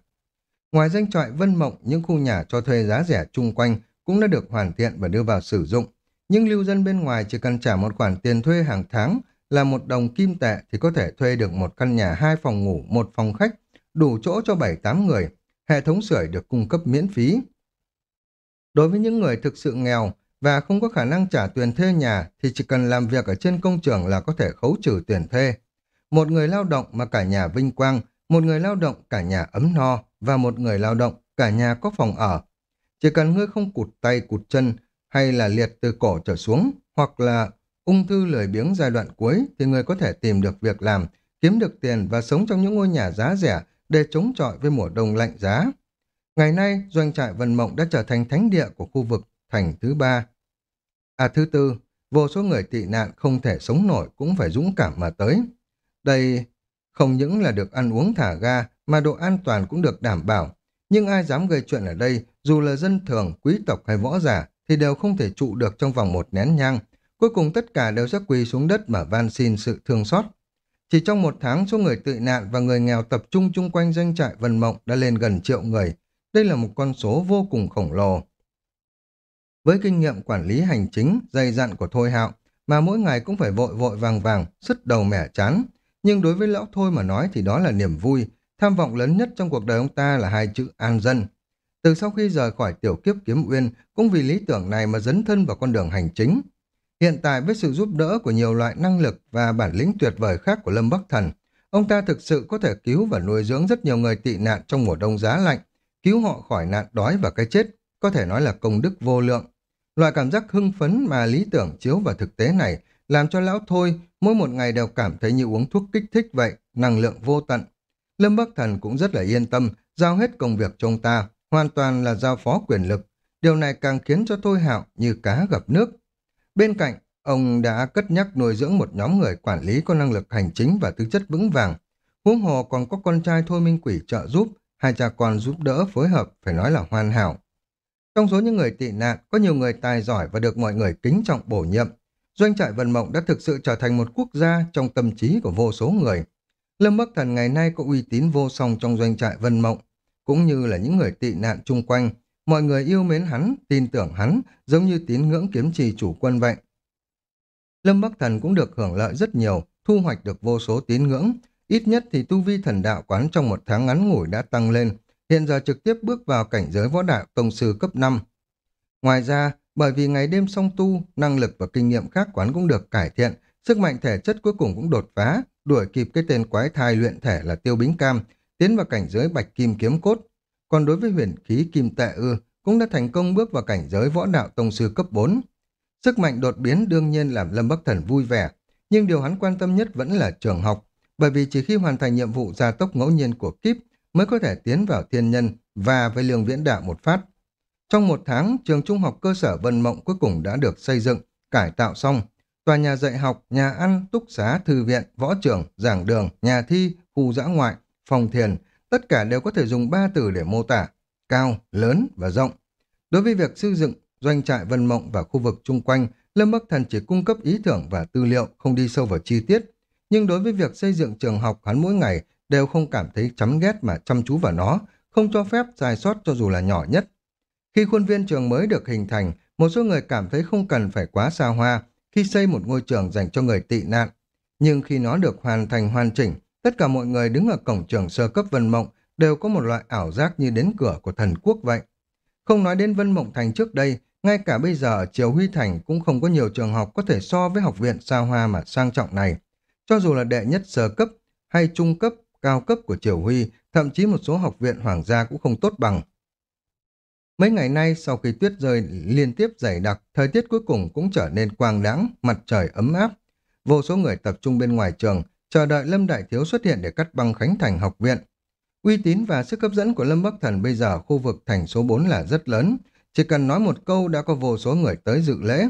Ngoài danh trại Vân Mộng, những khu nhà cho thuê giá rẻ chung quanh cũng đã được hoàn thiện và đưa vào sử dụng. Nhưng lưu dân bên ngoài chỉ cần trả một khoản tiền thuê hàng tháng là một đồng kim tệ thì có thể thuê được một căn nhà hai phòng ngủ, một phòng khách, đủ chỗ cho 7-8 người. Hệ thống sưởi được cung cấp miễn phí. Đối với những người thực sự nghèo và không có khả năng trả tiền thuê nhà thì chỉ cần làm việc ở trên công trường là có thể khấu trừ tiền thuê. Một người lao động mà cả nhà vinh quang, một người lao động cả nhà ấm no và một người lao động cả nhà có phòng ở. Chỉ cần ngươi không cụt tay cụt chân hay là liệt từ cổ trở xuống hoặc là ung thư lười biếng giai đoạn cuối thì người có thể tìm được việc làm, kiếm được tiền và sống trong những ngôi nhà giá rẻ để chống chọi với mùa đông lạnh giá. Ngày nay, doanh trại Vân Mộng đã trở thành thánh địa của khu vực thành thứ ba. À thứ tư, vô số người tị nạn không thể sống nổi cũng phải dũng cảm mà tới. Đây không những là được ăn uống thả ga mà độ an toàn cũng được đảm bảo. Nhưng ai dám gây chuyện ở đây, dù là dân thường, quý tộc hay võ giả, thì đều không thể trụ được trong vòng một nén nhang. Cuối cùng tất cả đều sẽ quỳ xuống đất mà van xin sự thương xót. Chỉ trong một tháng, số người tị nạn và người nghèo tập trung chung quanh doanh trại Vân Mộng đã lên gần triệu người. Đây là một con số vô cùng khổng lồ. Với kinh nghiệm quản lý hành chính, dày dặn của Thôi Hạo, mà mỗi ngày cũng phải vội vội vàng vàng, sứt đầu mẻ chán. Nhưng đối với lão Thôi mà nói thì đó là niềm vui. Tham vọng lớn nhất trong cuộc đời ông ta là hai chữ an dân. Từ sau khi rời khỏi tiểu kiếp kiếm uyên, cũng vì lý tưởng này mà dấn thân vào con đường hành chính. Hiện tại với sự giúp đỡ của nhiều loại năng lực và bản lĩnh tuyệt vời khác của Lâm Bắc Thần, ông ta thực sự có thể cứu và nuôi dưỡng rất nhiều người tị nạn trong mùa đông giá lạnh, cứu họ khỏi nạn đói và cái chết, có thể nói là công đức vô lượng. Loại cảm giác hưng phấn mà lý tưởng chiếu vào thực tế này làm cho lão thôi mỗi một ngày đều cảm thấy như uống thuốc kích thích vậy, năng lượng vô tận. Lâm Bắc Thần cũng rất là yên tâm, giao hết công việc cho ông ta, hoàn toàn là giao phó quyền lực. Điều này càng khiến cho Thôi Hạo như cá gặp nước. Bên cạnh, ông đã cất nhắc nuôi dưỡng một nhóm người quản lý có năng lực hành chính và tư chất vững vàng. Huống hồ còn có con trai Thôi Minh Quỷ trợ giúp, hai cha con giúp đỡ phối hợp phải nói là hoàn hảo. Trong số những người tị nạn, có nhiều người tài giỏi và được mọi người kính trọng bổ nhiệm. Doanh trại Vân Mộng đã thực sự trở thành một quốc gia trong tâm trí của vô số người. Lâm Bắc Thần ngày nay có uy tín vô song trong doanh trại Vân Mộng, cũng như là những người tị nạn chung quanh. Mọi người yêu mến hắn, tin tưởng hắn, giống như tín ngưỡng kiếm trì chủ quân vậy. Lâm Bắc Thần cũng được hưởng lợi rất nhiều, thu hoạch được vô số tín ngưỡng. Ít nhất thì tu vi thần đạo quán trong một tháng ngắn ngủi đã tăng lên, hiện giờ trực tiếp bước vào cảnh giới võ đạo tông sư cấp 5. Ngoài ra, bởi vì ngày đêm song tu, năng lực và kinh nghiệm khác quán cũng được cải thiện, sức mạnh thể chất cuối cùng cũng đột phá, đuổi kịp cái tên quái thai luyện thể là tiêu bính cam, tiến vào cảnh giới bạch kim kiếm cốt. Còn đối với huyền khí kim tệ ư, cũng đã thành công bước vào cảnh giới võ đạo tông sư cấp 4. Sức mạnh đột biến đương nhiên làm Lâm Bắc Thần vui vẻ, nhưng điều hắn quan tâm nhất vẫn là trường học, bởi vì chỉ khi hoàn thành nhiệm vụ gia tốc ngẫu nhiên của kíp mới có thể tiến vào thiên nhân và với lương viễn đạo một phát. Trong một tháng, trường trung học cơ sở Vân Mộng cuối cùng đã được xây dựng, cải tạo xong. Tòa nhà dạy học, nhà ăn, túc xá, thư viện, võ trường, giảng đường, nhà thi, khu dã ngoại, phòng thiền, tất cả đều có thể dùng ba từ để mô tả, cao, lớn và rộng. Đối với việc xây dựng doanh trại Vân Mộng và khu vực chung quanh, Lâm Bắc Thần chỉ cung cấp ý tưởng và tư liệu, không đi sâu vào chi tiết. Nhưng đối với việc xây dựng trường học, hắn mỗi ngày đều không cảm thấy chấm ghét mà chăm chú vào nó, không cho phép sai sót cho dù là nhỏ nhất. Khi khuôn viên trường mới được hình thành, một số người cảm thấy không cần phải quá xa hoa khi xây một ngôi trường dành cho người tị nạn. Nhưng khi nó được hoàn thành hoàn chỉnh, tất cả mọi người đứng ở cổng trường sơ cấp Vân Mộng đều có một loại ảo giác như đến cửa của thần quốc vậy. Không nói đến Vân Mộng Thành trước đây, ngay cả bây giờ ở Triều Huy Thành cũng không có nhiều trường học có thể so với học viện xa hoa mà sang trọng này. Cho dù là đệ nhất sơ cấp hay trung cấp, cao cấp của Triều Huy, thậm chí một số học viện hoàng gia cũng không tốt bằng. Mấy ngày nay sau khi tuyết rơi liên tiếp dày đặc, thời tiết cuối cùng cũng trở nên quang đáng, mặt trời ấm áp. Vô số người tập trung bên ngoài trường, chờ đợi Lâm Đại Thiếu xuất hiện để cắt băng khánh thành học viện. Uy tín và sức hấp dẫn của Lâm Bắc Thần bây giờ khu vực thành số 4 là rất lớn, chỉ cần nói một câu đã có vô số người tới dự lễ.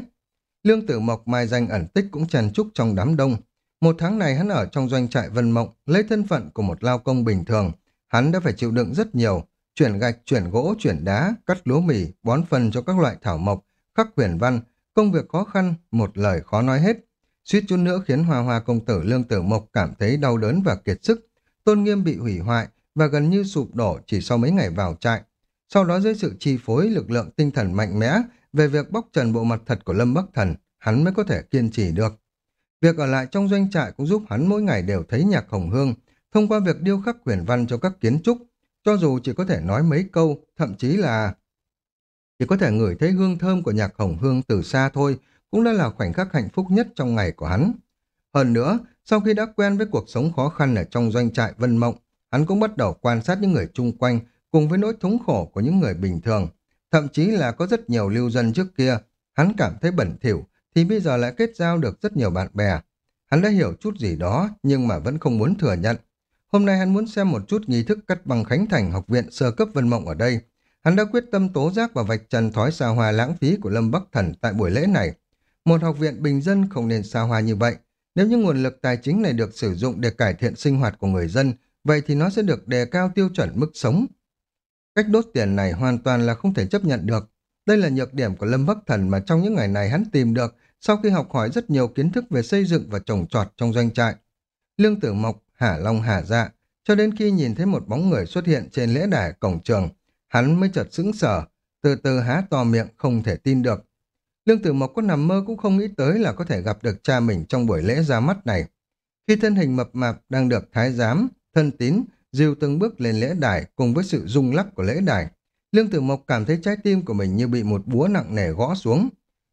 Lương Tử Mộc mai danh ẩn tích cũng tràn trúc trong đám đông. Một tháng này hắn ở trong doanh trại Vân Mộng, lấy thân phận của một lao công bình thường. Hắn đã phải chịu đựng rất nhiều, chuyển gạch, chuyển gỗ, chuyển đá, cắt lúa mì, bón phân cho các loại thảo mộc, khắc huyền văn, công việc khó khăn, một lời khó nói hết. Suýt chút nữa khiến Hoa Hoa công tử Lương Tử Mộc cảm thấy đau đớn và kiệt sức, tôn nghiêm bị hủy hoại và gần như sụp đổ chỉ sau mấy ngày vào trại. Sau đó dưới sự chi phối lực lượng tinh thần mạnh mẽ về việc bóc trần bộ mặt thật của Lâm Bắc Thần, hắn mới có thể kiên trì được. Việc ở lại trong doanh trại cũng giúp hắn mỗi ngày đều thấy nhạc hồng hương, thông qua việc điêu khắc quyền văn cho các kiến trúc, cho dù chỉ có thể nói mấy câu, thậm chí là chỉ có thể ngửi thấy hương thơm của nhạc hồng hương từ xa thôi, cũng đã là khoảnh khắc hạnh phúc nhất trong ngày của hắn. Hơn nữa, sau khi đã quen với cuộc sống khó khăn ở trong doanh trại Vân Mộng, hắn cũng bắt đầu quan sát những người chung quanh cùng với nỗi thống khổ của những người bình thường. Thậm chí là có rất nhiều lưu dân trước kia, hắn cảm thấy bẩn thỉu thì bây giờ lại kết giao được rất nhiều bạn bè. Hắn đã hiểu chút gì đó nhưng mà vẫn không muốn thừa nhận. Hôm nay hắn muốn xem một chút nghi thức cắt bằng Khánh Thành học viện sơ cấp Vân Mộng ở đây. Hắn đã quyết tâm tố giác và vạch trần thói xa hoa lãng phí của Lâm Bắc Thần tại buổi lễ này. Một học viện bình dân không nên xa hoa như vậy. Nếu như nguồn lực tài chính này được sử dụng để cải thiện sinh hoạt của người dân, vậy thì nó sẽ được đề cao tiêu chuẩn mức sống. Cách đốt tiền này hoàn toàn là không thể chấp nhận được. Đây là nhược điểm của Lâm Bắc Thần mà trong những ngày này hắn tìm được sau khi học hỏi rất nhiều kiến thức về xây dựng và trồng trọt trong doanh trại. Lương Tử Mộc hả long hả dạ, cho đến khi nhìn thấy một bóng người xuất hiện trên lễ đài cổng trường, hắn mới chợt sững sờ, từ từ há to miệng không thể tin được. Lương Tử Mộc có nằm mơ cũng không nghĩ tới là có thể gặp được cha mình trong buổi lễ ra mắt này. Khi thân hình mập mạp đang được thái giám, thân tín, dìu từng bước lên lễ đài cùng với sự rung lắc của lễ đài, Lương Tử Mộc cảm thấy trái tim của mình như bị một búa nặng nề gõ xuống.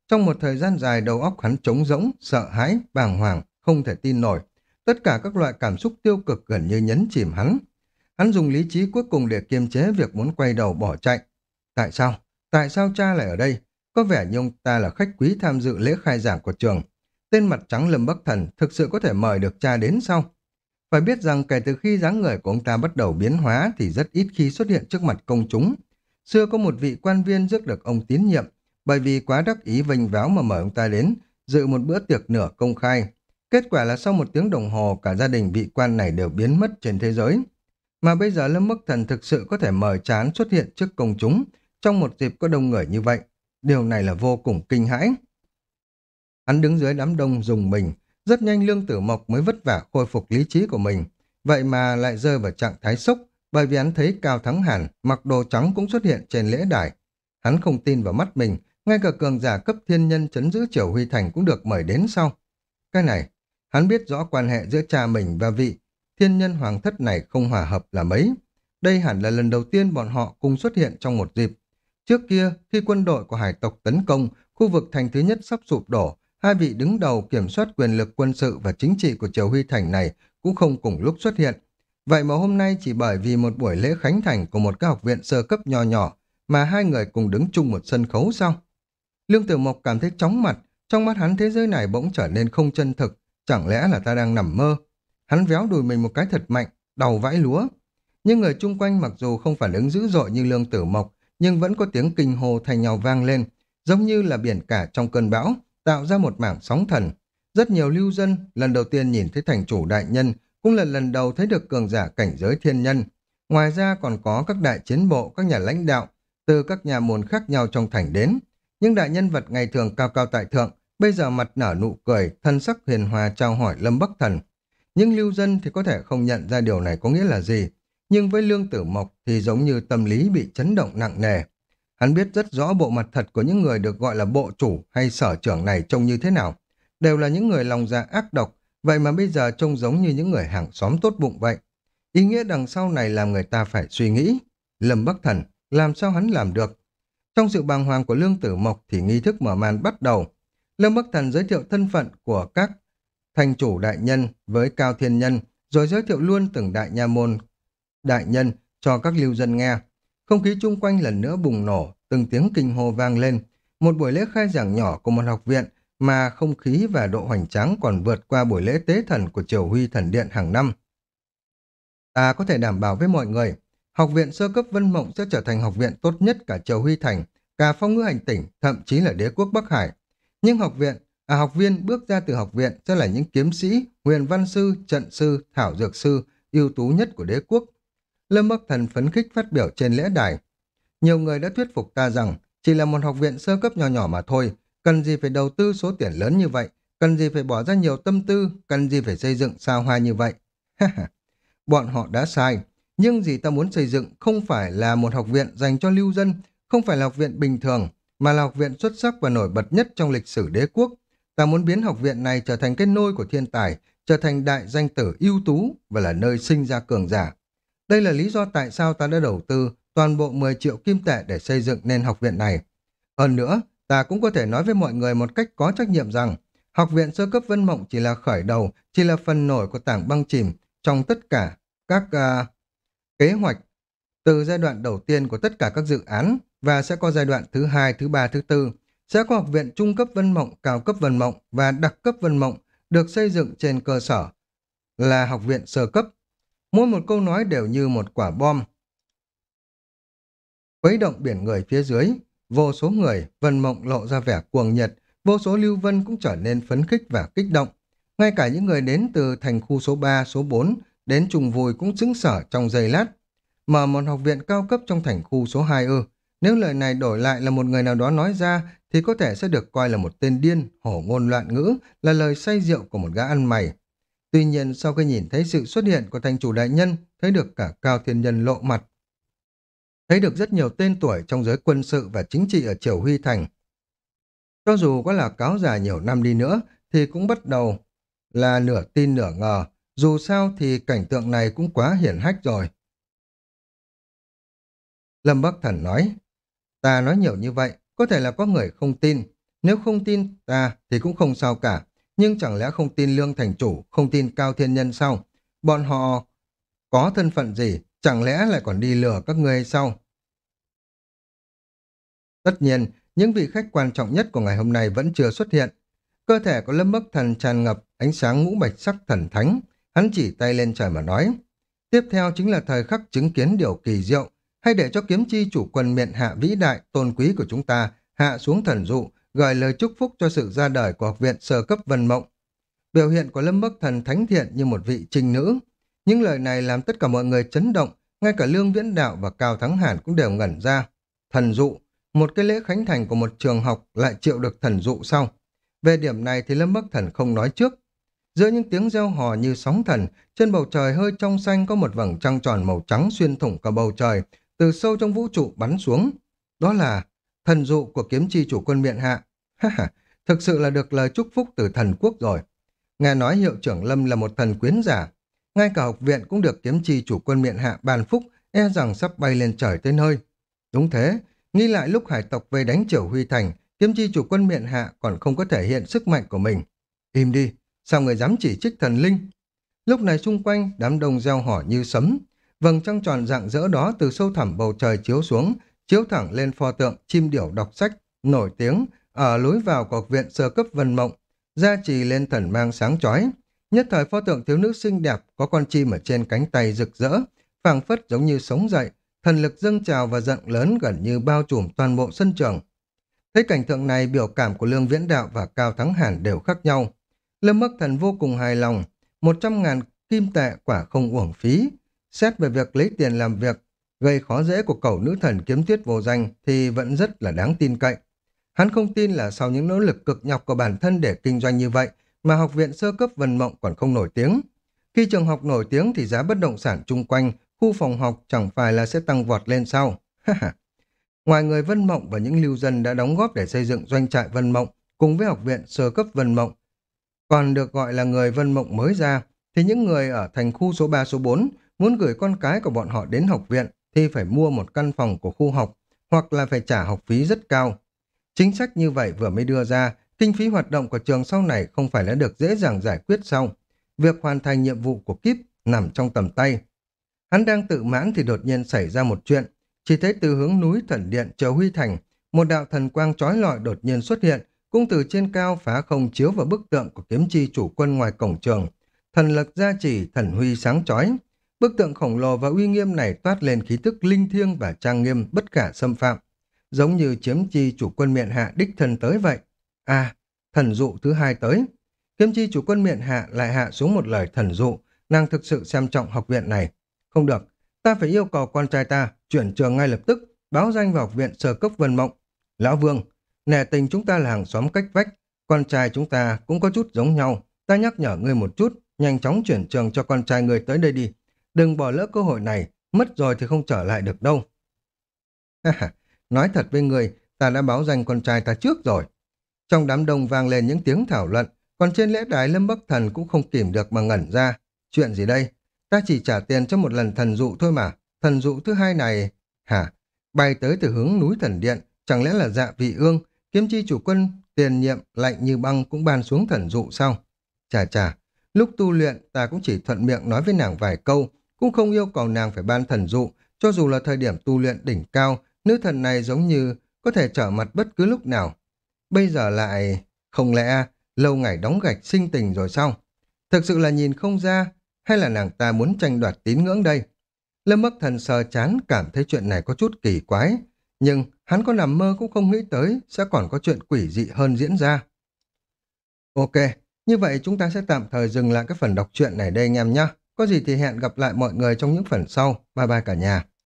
Trong một thời gian dài đầu óc hắn trống rỗng, sợ hãi, bàng hoàng, không thể tin nổi. Tất cả các loại cảm xúc tiêu cực gần như nhấn chìm hắn. Hắn dùng lý trí cuối cùng để kiềm chế việc muốn quay đầu bỏ chạy. Tại sao? Tại sao cha lại ở đây? Có vẻ như ông ta là khách quý tham dự lễ khai giảng của trường. Tên mặt trắng Lâm Bắc Thần thực sự có thể mời được cha đến sao Phải biết rằng kể từ khi dáng người của ông ta bắt đầu biến hóa thì rất ít khi xuất hiện trước mặt công chúng. Xưa có một vị quan viên rước được ông tín nhiệm, bởi vì quá đắc ý vinh váo mà mời ông ta đến, dự một bữa tiệc nửa công khai. Kết quả là sau một tiếng đồng hồ, cả gia đình vị quan này đều biến mất trên thế giới. Mà bây giờ Lâm Bắc Thần thực sự có thể mời chán xuất hiện trước công chúng trong một dịp có đông người như vậy. Điều này là vô cùng kinh hãi. Hắn đứng dưới đám đông dùng mình, rất nhanh Lương Tử Mộc mới vất vả khôi phục lý trí của mình. Vậy mà lại rơi vào trạng thái sốc, bởi vì hắn thấy Cao Thắng Hàn mặc đồ trắng cũng xuất hiện trên lễ đài. Hắn không tin vào mắt mình, ngay cả cường giả cấp thiên nhân chấn giữ Triều Huy Thành cũng được mời đến sau. Cái này, hắn biết rõ quan hệ giữa cha mình và vị thiên nhân hoàng thất này không hòa hợp là mấy. Đây hẳn là lần đầu tiên bọn họ cùng xuất hiện trong một dịp. Trước kia, khi quân đội của hải tộc tấn công, khu vực thành thứ nhất sắp sụp đổ, hai vị đứng đầu kiểm soát quyền lực quân sự và chính trị của Triều Huy Thành này cũng không cùng lúc xuất hiện. Vậy mà hôm nay chỉ bởi vì một buổi lễ khánh thành của một cái học viện sơ cấp nho nhỏ mà hai người cùng đứng chung một sân khấu sao? Lương Tử Mộc cảm thấy chóng mặt, trong mắt hắn thế giới này bỗng trở nên không chân thực, chẳng lẽ là ta đang nằm mơ? Hắn véo đùi mình một cái thật mạnh, đầu vãi lúa. Nhưng người chung quanh mặc dù không phản ứng dữ dội như Lương Tử Mộc, nhưng vẫn có tiếng kinh hô thành nhau vang lên, giống như là biển cả trong cơn bão, tạo ra một mảng sóng thần. Rất nhiều lưu dân lần đầu tiên nhìn thấy thành chủ đại nhân, cũng là lần đầu thấy được cường giả cảnh giới thiên nhân. Ngoài ra còn có các đại chiến bộ, các nhà lãnh đạo, từ các nhà môn khác nhau trong thành đến. Nhưng đại nhân vật ngày thường cao cao tại thượng, bây giờ mặt nở nụ cười, thân sắc huyền hòa trao hỏi Lâm Bắc Thần. Nhưng lưu dân thì có thể không nhận ra điều này có nghĩa là gì, nhưng với Lương Tử Mộc thì giống như tâm lý bị chấn động nặng nề. Hắn biết rất rõ bộ mặt thật của những người được gọi là bộ chủ hay sở trưởng này trông như thế nào. Đều là những người lòng dạ ác độc, vậy mà bây giờ trông giống như những người hàng xóm tốt bụng vậy. Ý nghĩa đằng sau này làm người ta phải suy nghĩ. Lâm Bắc Thần, làm sao hắn làm được? Trong sự bàng hoàng của Lương Tử Mộc thì nghi thức mở màn bắt đầu. Lâm Bắc Thần giới thiệu thân phận của các thành chủ đại nhân với Cao Thiên Nhân, rồi giới thiệu luôn từng đại nha môn đại nhân cho các lưu dân nghe. Không khí chung quanh lần nữa bùng nổ, từng tiếng kinh hô vang lên. Một buổi lễ khai giảng nhỏ của một học viện mà không khí và độ hoành tráng còn vượt qua buổi lễ tế thần của Triều Huy Thần Điện hàng năm. Ta có thể đảm bảo với mọi người, học viện sơ cấp Vân Mộng sẽ trở thành học viện tốt nhất cả Triều Huy Thành, cả phong ngữ hành tỉnh, thậm chí là đế quốc Bắc Hải. Nhưng học viện, à học viên bước ra từ học viện sẽ là những kiếm sĩ, huyền văn sư, trận sư, thảo dược sư, ưu tú nhất của đế quốc. Lâm Bắc Thần phấn khích phát biểu trên lễ đài. Nhiều người đã thuyết phục ta rằng chỉ là một học viện sơ cấp nhỏ nhỏ mà thôi, cần gì phải đầu tư số tiền lớn như vậy, cần gì phải bỏ ra nhiều tâm tư, cần gì phải xây dựng sao hoa như vậy. Bọn họ đã sai, nhưng gì ta muốn xây dựng không phải là một học viện dành cho lưu dân, không phải là học viện bình thường, mà là học viện xuất sắc và nổi bật nhất trong lịch sử đế quốc. Ta muốn biến học viện này trở thành cái nôi của thiên tài, trở thành đại danh tử ưu tú và là nơi sinh ra cường giả. Đây là lý do tại sao ta đã đầu tư toàn bộ 10 triệu kim tệ để xây dựng nên học viện này. Hơn nữa, ta cũng có thể nói với mọi người một cách có trách nhiệm rằng học viện sơ cấp Vân Mộng chỉ là khởi đầu, chỉ là phần nổi của tảng băng chìm trong tất cả các uh, kế hoạch từ giai đoạn đầu tiên của tất cả các dự án và sẽ có giai đoạn thứ hai, thứ ba, thứ tư. Sẽ có học viện trung cấp Vân Mộng, cao cấp Vân Mộng và đặc cấp Vân Mộng được xây dựng trên cơ sở là học viện sơ cấp. Mỗi một câu nói đều như một quả bom. Quấy động biển người phía dưới, vô số người, Vân Mộng lộ ra vẻ cuồng nhiệt, vô số lưu vân cũng trở nên phấn khích và kích động. Ngay cả những người đến từ thành khu số 3, số 4 đến trùng vùi cũng xứng sở trong giây lát. Mở một học viện cao cấp trong thành khu số 2 ư. Nếu lời này đổi lại là một người nào đó nói ra thì có thể sẽ được coi là một tên điên, hổ ngôn loạn ngữ, là lời say rượu của một gã ăn mày. Tuy nhiên sau khi nhìn thấy sự xuất hiện của thành chủ đại nhân, thấy được cả cao thiên nhân lộ mặt. Thấy được rất nhiều tên tuổi trong giới quân sự và chính trị ở Triều Huy Thành. Cho dù có là cáo già nhiều năm đi nữa, thì cũng bắt đầu là nửa tin nửa ngờ, dù sao thì cảnh tượng này cũng quá hiển hách rồi. Lâm Bắc Thần nói, ta nói nhiều như vậy, có thể là có người không tin. Nếu không tin ta thì cũng không sao cả. Nhưng chẳng lẽ không tin Lương Thành Chủ, không tin Cao Thiên Nhân sao? Bọn họ có thân phận gì, chẳng lẽ lại còn đi lừa các ngươi sao? Tất nhiên, những vị khách quan trọng nhất của ngày hôm nay vẫn chưa xuất hiện. Cơ thể của Lâm Bắc Thần tràn ngập ánh sáng ngũ bạch sắc thần thánh. Hắn chỉ tay lên trời mà nói. Tiếp theo chính là thời khắc chứng kiến điều kỳ diệu, hay để cho kiếm chi chủ quân miện hạ vĩ đại, tôn quý của chúng ta hạ xuống thần dụ, gửi lời chúc phúc cho sự ra đời của học viện sơ cấp Vân Mộng. Biểu hiện của Lâm Bắc Thần thánh thiện như một vị trinh nữ. Những lời này làm tất cả mọi người chấn động, ngay cả Lương Viễn Đạo và Cao Thắng Hàn cũng đều ngẩn ra. Thần dụ, một cái lễ khánh thành của một trường học lại chịu được thần dụ sau. Về điểm này thì Lâm Bắc Thần không nói trước, Giữa những tiếng reo hò như sóng thần, trên bầu trời hơi trong xanh có một vầng trăng tròn màu trắng xuyên thủng cả bầu trời, từ sâu trong vũ trụ bắn xuống. Đó là thần dụ của kiếm chi chủ quân miện hạ. Ha ha, thực sự là được lời chúc phúc từ thần quốc rồi. Nghe nói hiệu trưởng Lâm là một thần quyến giả. Ngay cả học viện cũng được kiếm chi chủ quân miện hạ bàn phúc, e rằng sắp bay lên trời tới nơi. Đúng thế, nghĩ lại lúc hải tộc về đánh triều Huy Thành, kiếm chi chủ quân miện hạ còn không có thể hiện sức mạnh của mình. Im đi, sao người dám chỉ trích thần linh? Lúc này xung quanh, đám đông gieo hỏi như sấm. Vầng trăng tròn dạng dỡ đó từ sâu thẳm bầu trời chiếu xuống, chiếu thẳng lên pho tượng chim điểu đọc sách, nổi tiếng, ở lối vào của học viện sơ cấp vân mộng, gia trì lên thần mang sáng chói. Nhất thời pho tượng thiếu nữ xinh đẹp có con chim ở trên cánh tay rực rỡ, phảng phất giống như sống dậy, thần lực dâng trào và giận lớn gần như bao trùm toàn bộ sân trường. Thấy cảnh tượng này, biểu cảm của Lương Viễn Đạo và Cao Thắng Hàn đều khác nhau. Lâm Bắc Thần vô cùng hài lòng, một trăm ngàn kim tệ quả không uổng phí. Xét về việc lấy tiền làm việc, gây khó dễ của cẩu nữ thần kiếm tuyết vô danh thì vẫn rất là đáng tin cậy. Hắn không tin là sau những nỗ lực cực nhọc của bản thân để kinh doanh như vậy mà học viện sơ cấp Vân Mộng còn không nổi tiếng. Khi trường học nổi tiếng thì giá bất động sản chung quanh, khu phòng học chẳng phải là sẽ tăng vọt lên sau. Ngoài người Vân Mộng và những lưu dân đã đóng góp để xây dựng doanh trại Vân Mộng cùng với học viện sơ cấp Vân Mộng còn được gọi là người Vân Mộng mới ra, thì những người ở thành khu số 3 số 4 muốn gửi con cái của bọn họ đến học viện thì phải mua một căn phòng của khu học hoặc là phải trả học phí rất cao. Chính sách như vậy vừa mới đưa ra, kinh phí hoạt động của trường sau này không phải là được dễ dàng giải quyết sau. Việc hoàn thành nhiệm vụ của kíp nằm trong tầm tay. Hắn đang tự mãn thì đột nhiên xảy ra một chuyện. Chỉ thấy từ hướng núi thần điện chờ Huy Thành, một đạo thần quang trói lọi đột nhiên xuất hiện, cung từ trên cao phá không chiếu vào bức tượng của kiếm chi chủ quân ngoài cổng trường. Thần lực gia trì, thần huy sáng chói. Bức tượng khổng lồ và uy nghiêm này toát lên khí tức linh thiêng và trang nghiêm bất khả xâm phạm. Giống như chiếm chi chủ quân miệng hạ đích thân tới vậy. À, thần dụ thứ hai tới. Kiếm chi chủ quân miệng hạ lại hạ xuống một lời thần dụ, nàng thực sự xem trọng học viện này. Không được, ta phải yêu cầu con trai ta chuyển trường ngay lập tức, báo danh vào học viện sơ cấp vân mộng. Lão Vương, nè tình chúng ta là hàng xóm cách vách, con trai chúng ta cũng có chút giống nhau, ta nhắc nhở ngươi một chút, nhanh chóng chuyển trường cho con trai ngươi tới đây đi. Đừng bỏ lỡ cơ hội này, mất rồi thì không trở lại được đâu. Nói thật với người, ta đã báo danh con trai ta trước rồi. Trong đám đông vang lên những tiếng thảo luận, còn trên lễ đài Lâm Bắc Thần cũng không kìm được mà ngẩn ra. Chuyện gì đây? Ta chỉ trả tiền cho một lần thần dụ thôi mà. Thần dụ thứ hai này... Hả? Bay tới từ hướng núi thần điện, chẳng lẽ là dạ vị ương, kiếm chi chủ quân, tiền nhiệm, lạnh như băng cũng ban xuống thần dụ sau Chà chà, lúc tu luyện ta cũng chỉ thuận miệng nói với nàng vài câu, cũng không yêu cầu nàng phải ban thần dụ, cho dù là thời điểm tu luyện đỉnh cao, nữ thần này giống như có thể trở mặt bất cứ lúc nào. Bây giờ lại... Không lẽ lâu ngày đóng gạch sinh tình rồi sao? Thực sự là nhìn không ra, hay là nàng ta muốn tranh đoạt tín ngưỡng đây? Lâm Bắc Thần sờ chán cảm thấy chuyện này có chút kỳ quái, nhưng hắn có nằm mơ cũng không nghĩ tới sẽ còn có chuyện quỷ dị hơn diễn ra. Ok, như vậy chúng ta sẽ tạm thời dừng lại cái phần đọc truyện này đây anh em nhé. Có gì thì hẹn gặp lại mọi người trong những phần sau. Bye bye cả nhà.